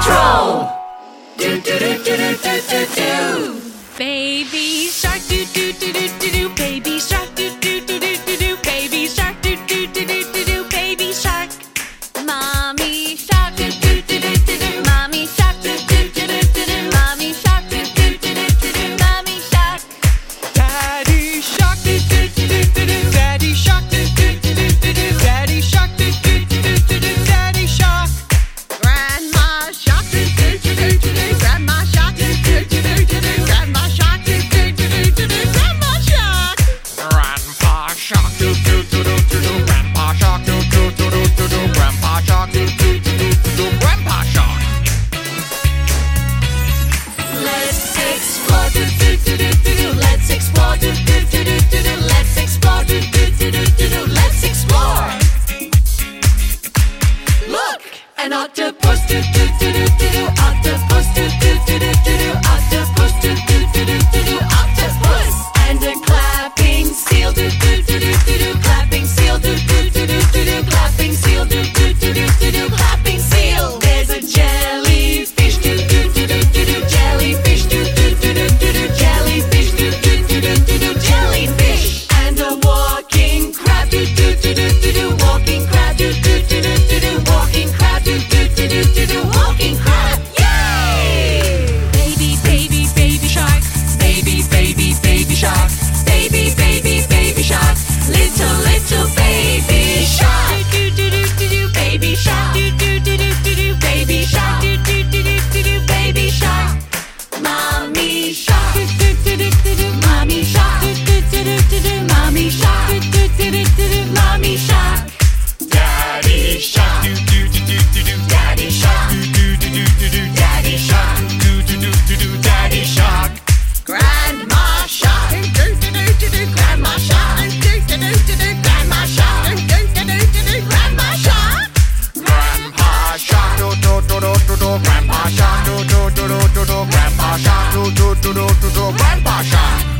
Patrol! Do do do do do do do! Baby Shark do do do do! Grandpa Shark, doo doo doo doo doo doo. Grandpa Shark, doo doo doo doo. grandpa shot do do do do do do grandpa shot do do do do do do grandpa shot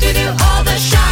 to do all the shots.